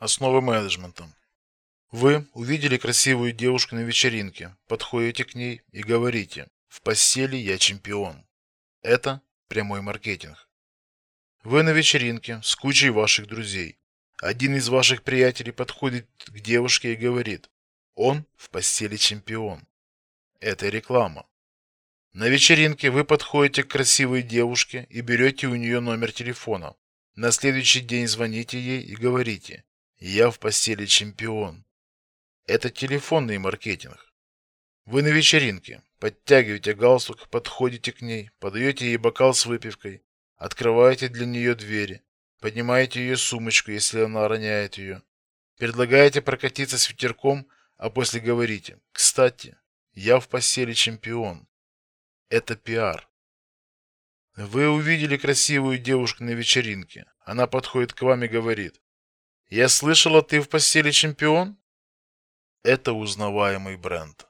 Основы менеджмента. Вы увидели красивую девушку на вечеринке, подходите к ней и говорите: "В постели я чемпион". Это прямой маркетинг. Вы на вечеринке с кучей ваших друзей. Один из ваших приятелей подходит к девушке и говорит: "Он в постели чемпион". Это реклама. На вечеринке вы подходите к красивой девушке и берете у нее номер телефона. На следующий день звоните ей и говорите: я в постели чемпион. Это телефонный маркетинг. Вы на вечеринке, подтягиваете галстук, подходите к ней, подаете ей бокал с выпивкой, открываете для нее двери, поднимаете ее сумочку, если она роняет ее, предлагаете прокатиться с ветерком, а после говорите: "Кстати, я в постели чемпион". Это пиар. Вы увидели красивую девушку на вечеринке. Она подходит к вам и говорит: я слышала, ты в постели чемпион? Это узнаваемый бренд.